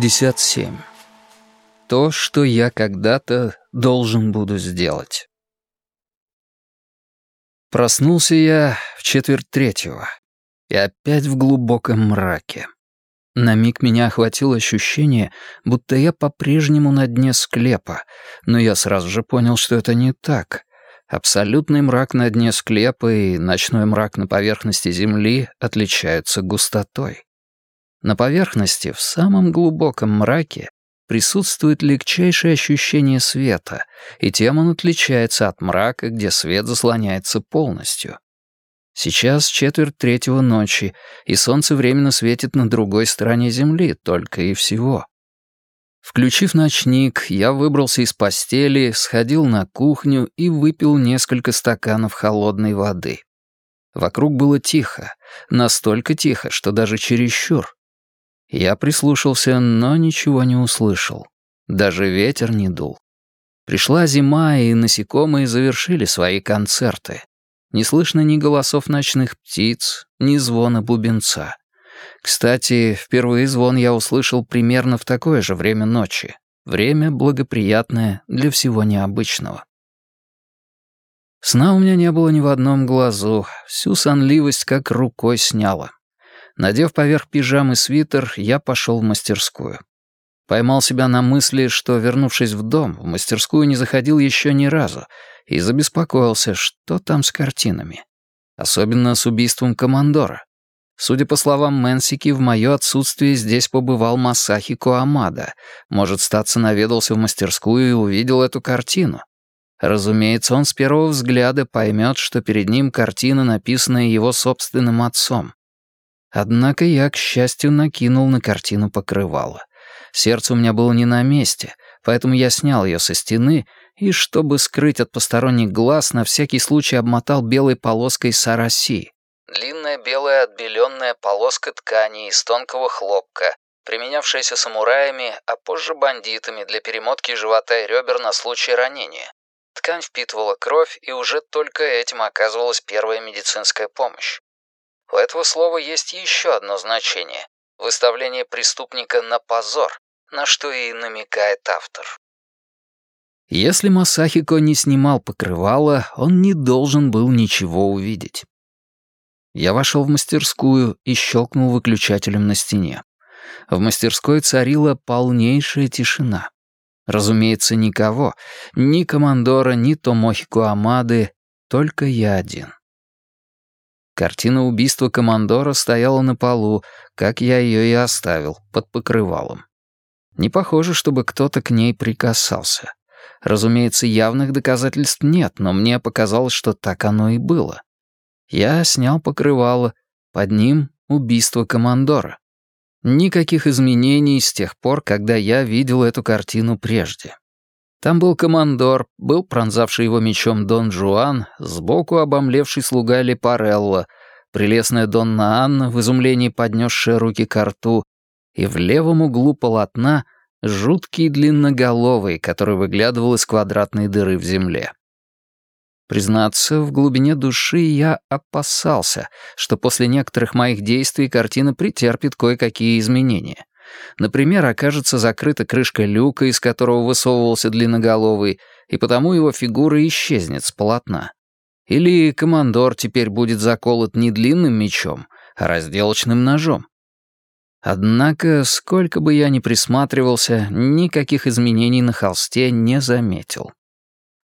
57. То, что я когда-то должен буду сделать. Проснулся я в четверть третьего и опять в глубоком мраке. На миг меня охватило ощущение, будто я по-прежнему на дне склепа, но я сразу же понял, что это не так. Абсолютный мрак на дне склепа и ночной мрак на поверхности Земли отличаются густотой. На поверхности, в самом глубоком мраке, присутствует легчайшее ощущение света, и тем он отличается от мрака, где свет заслоняется полностью. Сейчас четверть третьего ночи, и солнце временно светит на другой стороне Земли, только и всего. Включив ночник, я выбрался из постели, сходил на кухню и выпил несколько стаканов холодной воды. Вокруг было тихо, настолько тихо, что даже чересчур. Я прислушался, но ничего не услышал. Даже ветер не дул. Пришла зима, и насекомые завершили свои концерты. Не слышно ни голосов ночных птиц, ни звона бубенца. Кстати, впервые звон я услышал примерно в такое же время ночи. Время благоприятное для всего необычного. Сна у меня не было ни в одном глазу, всю сонливость как рукой сняло. Надев поверх пижамы свитер, я пошел в мастерскую. Поймал себя на мысли, что, вернувшись в дом, в мастерскую не заходил еще ни разу, и забеспокоился, что там с картинами. Особенно с убийством командора. Судя по словам Мэнсики, в мое отсутствие здесь побывал Масахи Коамада. Может, статься наведался в мастерскую и увидел эту картину. Разумеется, он с первого взгляда поймет, что перед ним картина, написанная его собственным отцом. Однако я, к счастью, накинул на картину покрывало. Сердце у меня было не на месте, поэтому я снял ее со стены и, чтобы скрыть от посторонних глаз, на всякий случай обмотал белой полоской сараси. Длинная белая отбеленная полоска ткани из тонкого хлопка, применявшаяся самураями, а позже бандитами для перемотки живота и ребер на случай ранения. Ткань впитывала кровь, и уже только этим оказывалась первая медицинская помощь. У этого слова есть еще одно значение — выставление преступника на позор, на что и намекает автор. Если Масахико не снимал покрывало, он не должен был ничего увидеть. Я вошел в мастерскую и щелкнул выключателем на стене. В мастерской царила полнейшая тишина. Разумеется, никого, ни командора, ни Томохико Амады, только я один. Картина убийства командора стояла на полу, как я ее и оставил, под покрывалом. Не похоже, чтобы кто-то к ней прикасался. Разумеется, явных доказательств нет, но мне показалось, что так оно и было. Я снял покрывало, под ним убийство командора. Никаких изменений с тех пор, когда я видел эту картину прежде. Там был командор, был пронзавший его мечом Дон Жуан, сбоку обомлевший слуга Лепарелло, прелестная Донна Анна, в изумлении поднесшая руки к рту, и в левом углу полотна жуткий длинноголовый, который выглядывал из квадратной дыры в земле. Признаться, в глубине души я опасался, что после некоторых моих действий картина претерпит кое-какие изменения. Например, окажется закрыта крышка люка, из которого высовывался длинноголовый, и потому его фигура исчезнет с полотна. Или командор теперь будет заколот не длинным мечом, а разделочным ножом. Однако, сколько бы я ни присматривался, никаких изменений на холсте не заметил.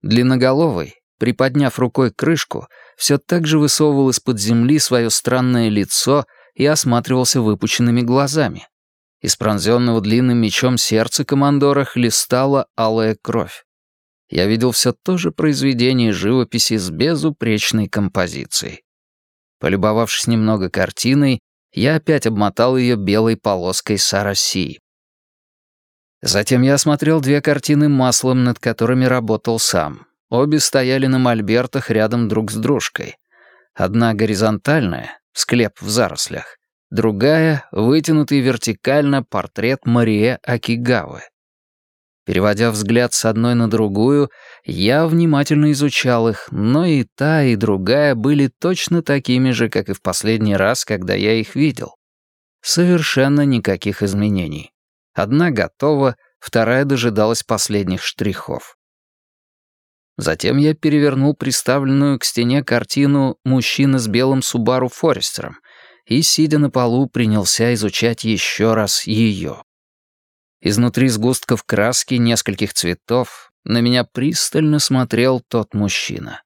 Длинноголовый, приподняв рукой крышку, все так же высовывал из-под земли свое странное лицо и осматривался выпученными глазами. Из пронзенного длинным мечом сердца командора хлестала алая кровь. Я видел все то же произведение живописи с безупречной композицией. Полюбовавшись немного картиной, я опять обмотал ее белой полоской сарасии. Затем я осмотрел две картины маслом, над которыми работал сам. Обе стояли на мольбертах рядом друг с дружкой. Одна горизонтальная, склеп в зарослях, другая — вытянутый вертикально портрет Мария Акигавы. Переводя взгляд с одной на другую, я внимательно изучал их, но и та, и другая были точно такими же, как и в последний раз, когда я их видел. Совершенно никаких изменений. Одна готова, вторая дожидалась последних штрихов. Затем я перевернул приставленную к стене картину «Мужчина с белым Субару Форестером» и, сидя на полу, принялся изучать еще раз ее. Изнутри сгустков краски нескольких цветов на меня пристально смотрел тот мужчина.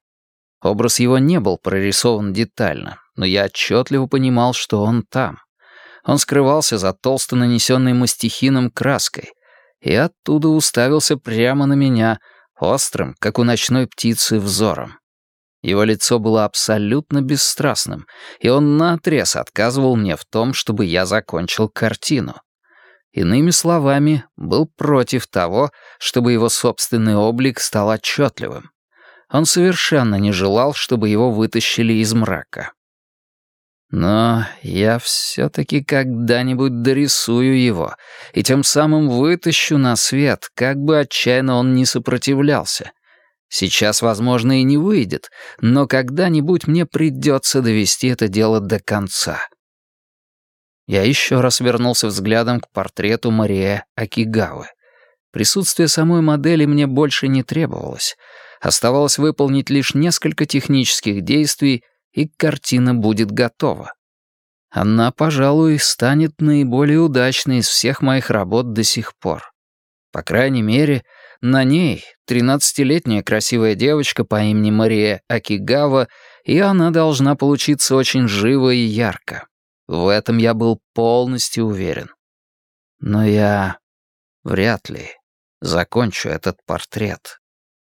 Образ его не был прорисован детально, но я отчетливо понимал, что он там. Он скрывался за толсто нанесенной мастихином краской и оттуда уставился прямо на меня — острым, как у ночной птицы, взором. Его лицо было абсолютно бесстрастным, и он наотрез отказывал мне в том, чтобы я закончил картину. Иными словами, был против того, чтобы его собственный облик стал отчетливым. Он совершенно не желал, чтобы его вытащили из мрака. Но я все-таки когда-нибудь дорисую его, и тем самым вытащу на свет, как бы отчаянно он не сопротивлялся. Сейчас, возможно, и не выйдет, но когда-нибудь мне придется довести это дело до конца. Я еще раз вернулся взглядом к портрету Мария Акигавы. Присутствие самой модели мне больше не требовалось. Оставалось выполнить лишь несколько технических действий — и картина будет готова. Она, пожалуй, станет наиболее удачной из всех моих работ до сих пор. По крайней мере, на ней тринадцатилетняя красивая девочка по имени Мария Акигава, и она должна получиться очень живо и ярко. В этом я был полностью уверен. Но я вряд ли закончу этот портрет.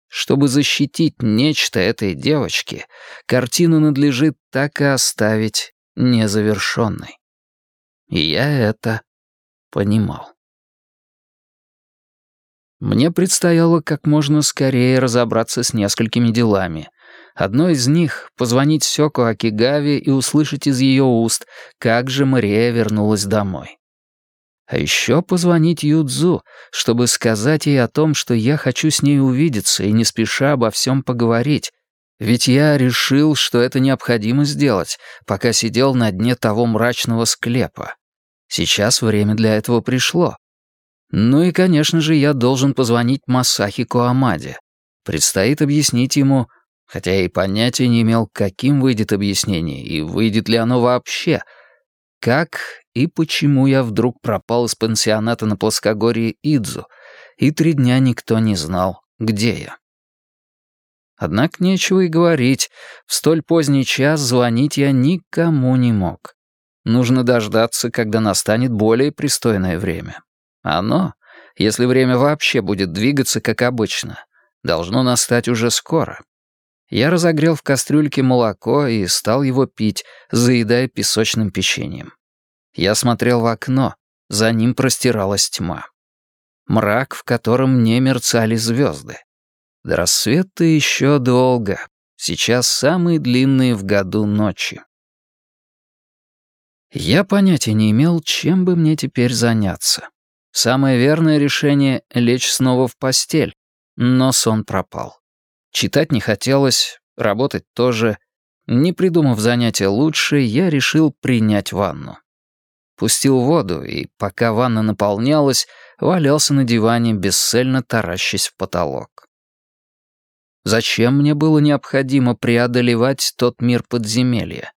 Чтобы защитить нечто этой девочки, картину надлежит так и оставить незавершенной. И я это понимал. Мне предстояло как можно скорее разобраться с несколькими делами. Одно из них — позвонить Сёко Акигаве и услышать из ее уст, как же Мария вернулась домой. А еще позвонить Юдзу, чтобы сказать ей о том, что я хочу с ней увидеться и не спеша обо всем поговорить. Ведь я решил, что это необходимо сделать, пока сидел на дне того мрачного склепа. Сейчас время для этого пришло. Ну и, конечно же, я должен позвонить Масахи Коамаде. Предстоит объяснить ему, хотя я и понятия не имел, каким выйдет объяснение, и выйдет ли оно вообще, как и почему я вдруг пропал из пансионата на плоскогорье Идзу, и три дня никто не знал, где я. Однако нечего и говорить, в столь поздний час звонить я никому не мог. Нужно дождаться, когда настанет более пристойное время. Оно, если время вообще будет двигаться, как обычно, должно настать уже скоро. Я разогрел в кастрюльке молоко и стал его пить, заедая песочным печеньем. Я смотрел в окно, за ним простиралась тьма. Мрак, в котором не мерцали звезды. До рассвета еще долго. Сейчас самые длинные в году ночи. Я понятия не имел, чем бы мне теперь заняться. Самое верное решение — лечь снова в постель, но сон пропал. Читать не хотелось, работать тоже. Не придумав занятия лучше, я решил принять ванну. Пустил воду, и пока ванна наполнялась, валялся на диване, бесцельно таращась в потолок. Зачем мне было необходимо преодолевать тот мир подземелья?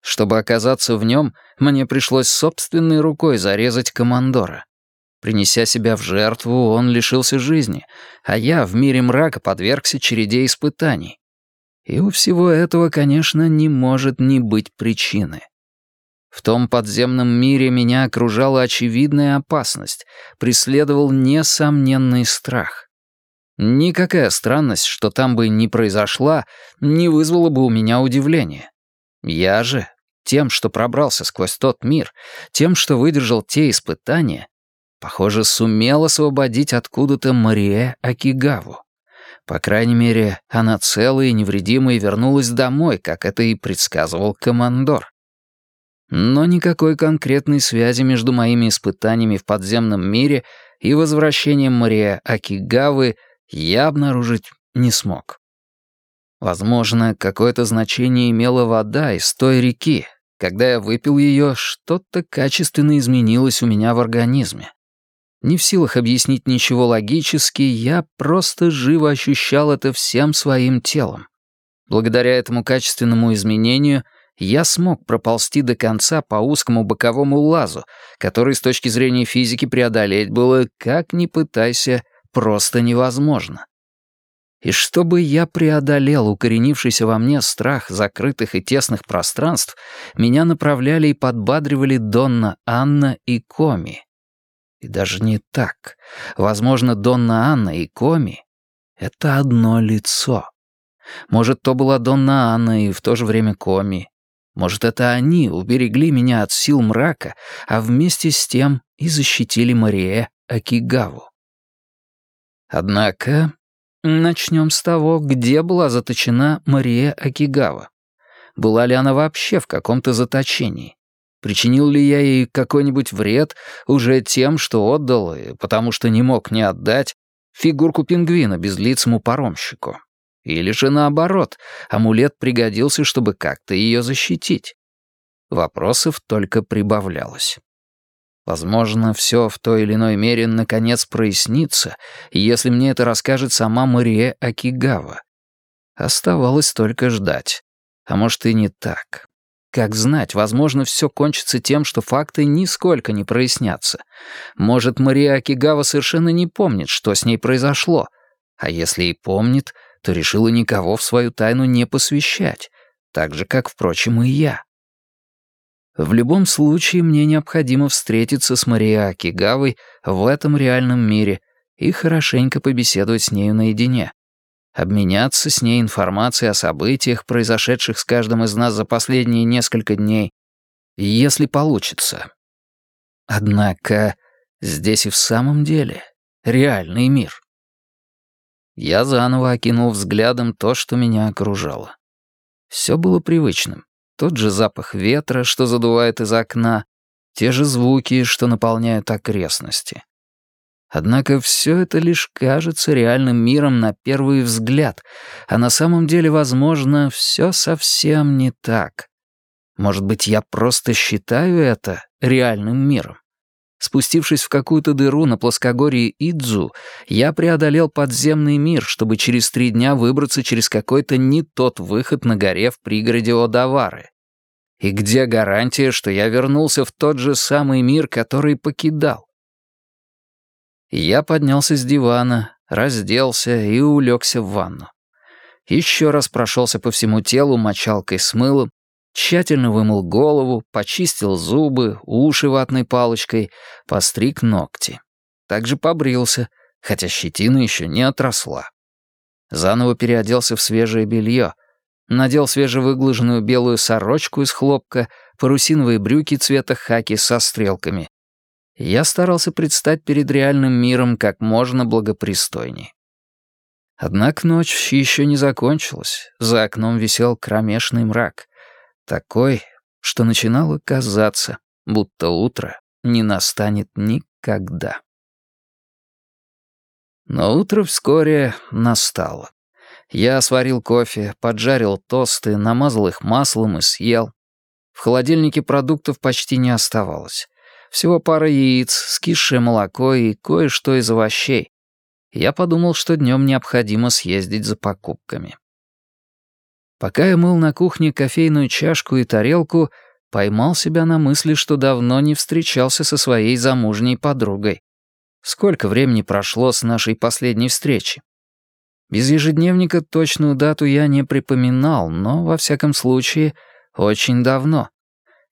Чтобы оказаться в нем, мне пришлось собственной рукой зарезать командора. Принеся себя в жертву, он лишился жизни, а я в мире мрака подвергся череде испытаний. И у всего этого, конечно, не может не быть причины. В том подземном мире меня окружала очевидная опасность, преследовал несомненный страх. Никакая странность, что там бы не произошла, не вызвала бы у меня удивления. Я же, тем, что пробрался сквозь тот мир, тем, что выдержал те испытания, похоже, сумел освободить откуда-то Марие Акигаву. По крайней мере, она целая и невредимая вернулась домой, как это и предсказывал командор. Но никакой конкретной связи между моими испытаниями в подземном мире и возвращением Мария Акигавы я обнаружить не смог. Возможно, какое-то значение имела вода из той реки. Когда я выпил ее, что-то качественно изменилось у меня в организме. Не в силах объяснить ничего логически, я просто живо ощущал это всем своим телом. Благодаря этому качественному изменению я смог проползти до конца по узкому боковому лазу, который с точки зрения физики преодолеть было, как ни пытайся, просто невозможно. И чтобы я преодолел укоренившийся во мне страх закрытых и тесных пространств, меня направляли и подбадривали Донна Анна и Коми. И даже не так. Возможно, Донна Анна и Коми — это одно лицо. Может, то была Донна Анна и в то же время Коми. Может, это они уберегли меня от сил мрака, а вместе с тем и защитили Марие Акигаву. Однако Начнем с того, где была заточена Мария Акигава. Была ли она вообще в каком-то заточении? Причинил ли я ей какой-нибудь вред уже тем, что отдал, и потому что не мог не отдать, фигурку пингвина безлицему паромщику? Или же наоборот, амулет пригодился, чтобы как-то ее защитить? Вопросов только прибавлялось. Возможно, все в той или иной мере наконец прояснится, если мне это расскажет сама Мария Акигава. Оставалось только ждать. А может и не так. Как знать, возможно, все кончится тем, что факты нисколько не прояснятся. Может, Мария Акигава совершенно не помнит, что с ней произошло. А если и помнит, то решила никого в свою тайну не посвящать. Так же, как, впрочем, и я. В любом случае, мне необходимо встретиться с Марией Акигавой в этом реальном мире и хорошенько побеседовать с нею наедине. Обменяться с ней информацией о событиях, произошедших с каждым из нас за последние несколько дней, если получится. Однако здесь и в самом деле реальный мир. Я заново окинул взглядом то, что меня окружало. Все было привычным. Тот же запах ветра, что задувает из окна, те же звуки, что наполняют окрестности. Однако все это лишь кажется реальным миром на первый взгляд, а на самом деле, возможно, все совсем не так. Может быть, я просто считаю это реальным миром. Спустившись в какую-то дыру на плоскогорье Идзу, я преодолел подземный мир, чтобы через три дня выбраться через какой-то не тот выход на горе в пригороде Одавары. И где гарантия, что я вернулся в тот же самый мир, который покидал? Я поднялся с дивана, разделся и улегся в ванну. Еще раз прошелся по всему телу мочалкой с мылом, Тщательно вымыл голову, почистил зубы, уши ватной палочкой, постриг ногти. Также побрился, хотя щетина еще не отросла. Заново переоделся в свежее белье, надел свежевыглаженную белую сорочку из хлопка, парусиновые брюки цвета хаки со стрелками. Я старался предстать перед реальным миром как можно благопристойней. Однако ночь еще не закончилась, за окном висел кромешный мрак. Такой, что начинало казаться, будто утро не настанет никогда. Но утро вскоре настало. Я сварил кофе, поджарил тосты, намазал их маслом и съел. В холодильнике продуктов почти не оставалось. Всего пара яиц, скисшее молоко и кое-что из овощей. Я подумал, что днем необходимо съездить за покупками. Пока я мыл на кухне кофейную чашку и тарелку, поймал себя на мысли, что давно не встречался со своей замужней подругой. Сколько времени прошло с нашей последней встречи? Без ежедневника точную дату я не припоминал, но, во всяком случае, очень давно.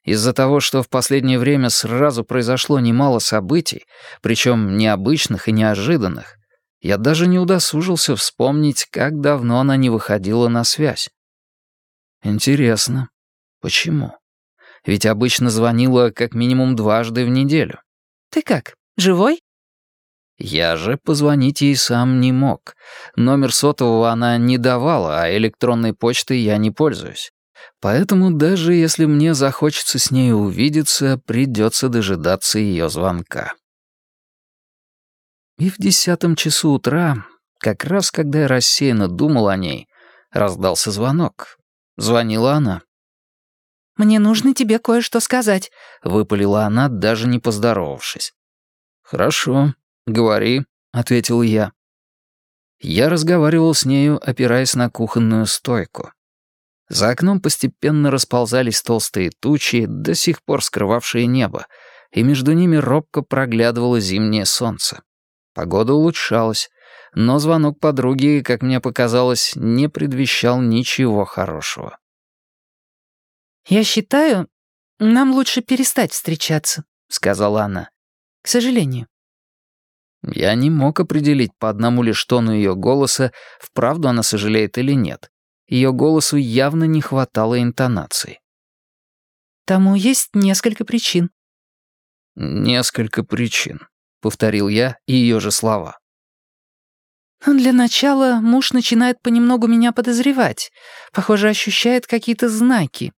Из-за того, что в последнее время сразу произошло немало событий, причем необычных и неожиданных, я даже не удосужился вспомнить, как давно она не выходила на связь. Интересно, почему? Ведь обычно звонила как минимум дважды в неделю. «Ты как, живой?» Я же позвонить ей сам не мог. Номер сотового она не давала, а электронной почтой я не пользуюсь. Поэтому даже если мне захочется с ней увидеться, придется дожидаться ее звонка. И в десятом часу утра, как раз когда я рассеянно думал о ней, раздался звонок. Звонила она. «Мне нужно тебе кое-что сказать», — выпалила она, даже не поздоровавшись. «Хорошо, говори», — ответил я. Я разговаривал с нею, опираясь на кухонную стойку. За окном постепенно расползались толстые тучи, до сих пор скрывавшие небо, и между ними робко проглядывало зимнее солнце. Погода улучшалась, но звонок подруги, как мне показалось, не предвещал ничего хорошего. «Я считаю, нам лучше перестать встречаться», — сказала она. «К сожалению». Я не мог определить по одному лишь тону ее голоса, вправду она сожалеет или нет. Ее голосу явно не хватало интонации. «Тому есть несколько причин». «Несколько причин», — повторил я ее же слова. «Для начала муж начинает понемногу меня подозревать. Похоже, ощущает какие-то знаки».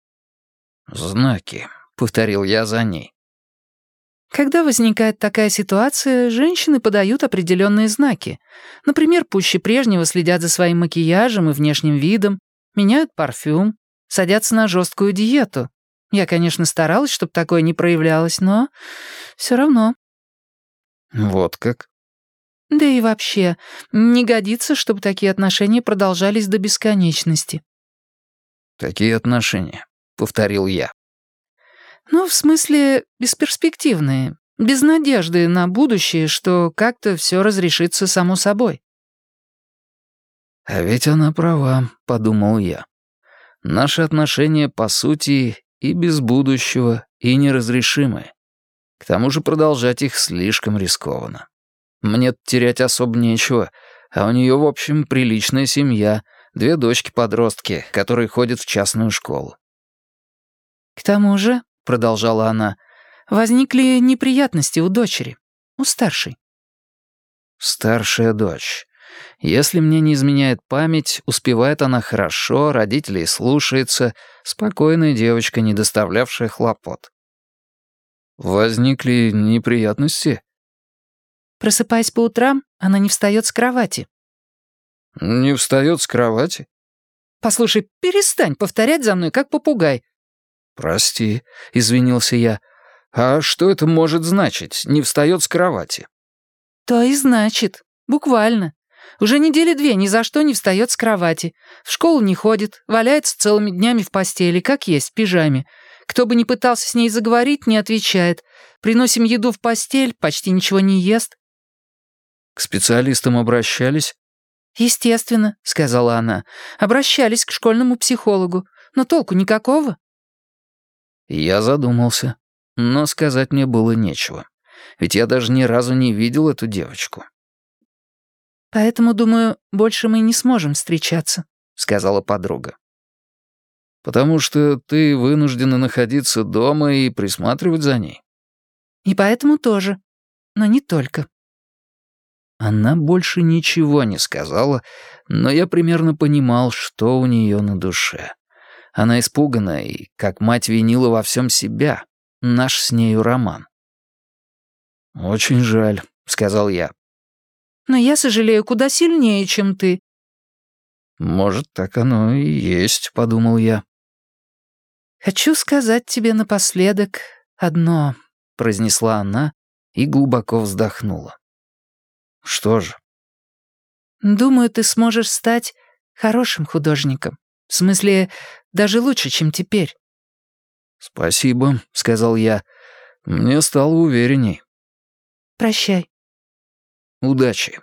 «Знаки», — повторил я за ней. Когда возникает такая ситуация, женщины подают определенные знаки. Например, пуще прежнего следят за своим макияжем и внешним видом, меняют парфюм, садятся на жесткую диету. Я, конечно, старалась, чтобы такое не проявлялось, но все равно. Вот как? Да и вообще, не годится, чтобы такие отношения продолжались до бесконечности. «Какие отношения?» — повторил я. Ну, в смысле, бесперспективные, без надежды на будущее, что как-то все разрешится само собой. «А ведь она права», — подумал я. «Наши отношения, по сути, и без будущего, и неразрешимые. К тому же продолжать их слишком рискованно. мне терять особо нечего, а у нее, в общем, приличная семья, две дочки-подростки, которые ходят в частную школу. К тому же, продолжала она, возникли неприятности у дочери, у старшей. Старшая дочь. Если мне не изменяет память, успевает она хорошо, родителей слушается, спокойная девочка, не доставлявшая хлопот. Возникли неприятности? Просыпаясь по утрам, она не встает с кровати. Не встает с кровати? Послушай, перестань повторять за мной, как попугай. «Прости», — извинился я. «А что это может значить? Не встает с кровати?» «То и значит. Буквально. Уже недели две ни за что не встает с кровати. В школу не ходит, валяется целыми днями в постели, как есть, в пижаме. Кто бы ни пытался с ней заговорить, не отвечает. Приносим еду в постель, почти ничего не ест». «К специалистам обращались?» «Естественно», — сказала она. «Обращались к школьному психологу. Но толку никакого. Я задумался, но сказать мне было нечего. Ведь я даже ни разу не видел эту девочку. «Поэтому, думаю, больше мы не сможем встречаться», — сказала подруга. «Потому что ты вынуждена находиться дома и присматривать за ней». «И поэтому тоже. Но не только». Она больше ничего не сказала, но я примерно понимал, что у нее на душе. Она испугана и, как мать, винила во всем себя. Наш с нею роман. «Очень жаль», — сказал я. «Но я сожалею куда сильнее, чем ты». «Может, так оно и есть», — подумал я. «Хочу сказать тебе напоследок одно», — произнесла она и глубоко вздохнула. «Что же?» «Думаю, ты сможешь стать хорошим художником. В смысле, даже лучше, чем теперь». «Спасибо», — сказал я. «Мне стало уверенней». «Прощай». «Удачи».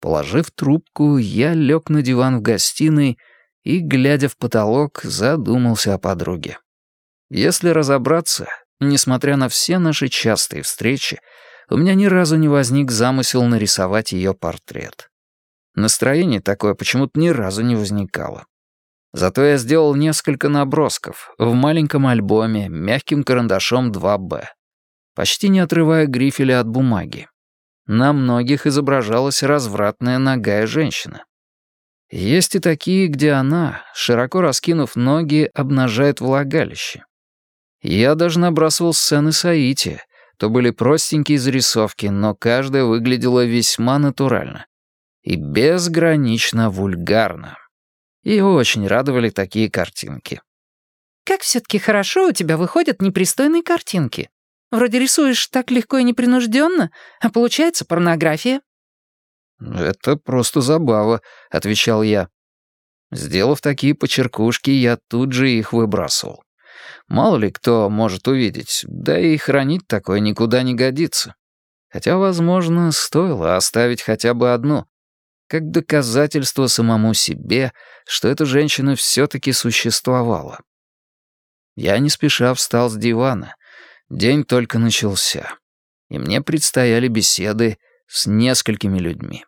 Положив трубку, я лег на диван в гостиной и, глядя в потолок, задумался о подруге. Если разобраться, несмотря на все наши частые встречи, у меня ни разу не возник замысел нарисовать ее портрет. Настроение такое почему-то ни разу не возникало. Зато я сделал несколько набросков в маленьком альбоме мягким карандашом 2Б, почти не отрывая грифеля от бумаги. На многих изображалась развратная ногая женщина. Есть и такие, где она, широко раскинув ноги, обнажает влагалище. Я даже набрасывал сцены Саити. То были простенькие зарисовки, но каждая выглядела весьма натурально и безгранично вульгарно. И очень радовали такие картинки. «Как все-таки хорошо у тебя выходят непристойные картинки. Вроде рисуешь так легко и непринужденно, а получается порнография». «Это просто забава», — отвечал я. Сделав такие почеркушки, я тут же их выбрасывал. Мало ли кто может увидеть, да и хранить такое никуда не годится. Хотя, возможно, стоило оставить хотя бы одну, как доказательство самому себе, что эта женщина все-таки существовала. Я не спеша встал с дивана. День только начался. И мне предстояли беседы с несколькими людьми.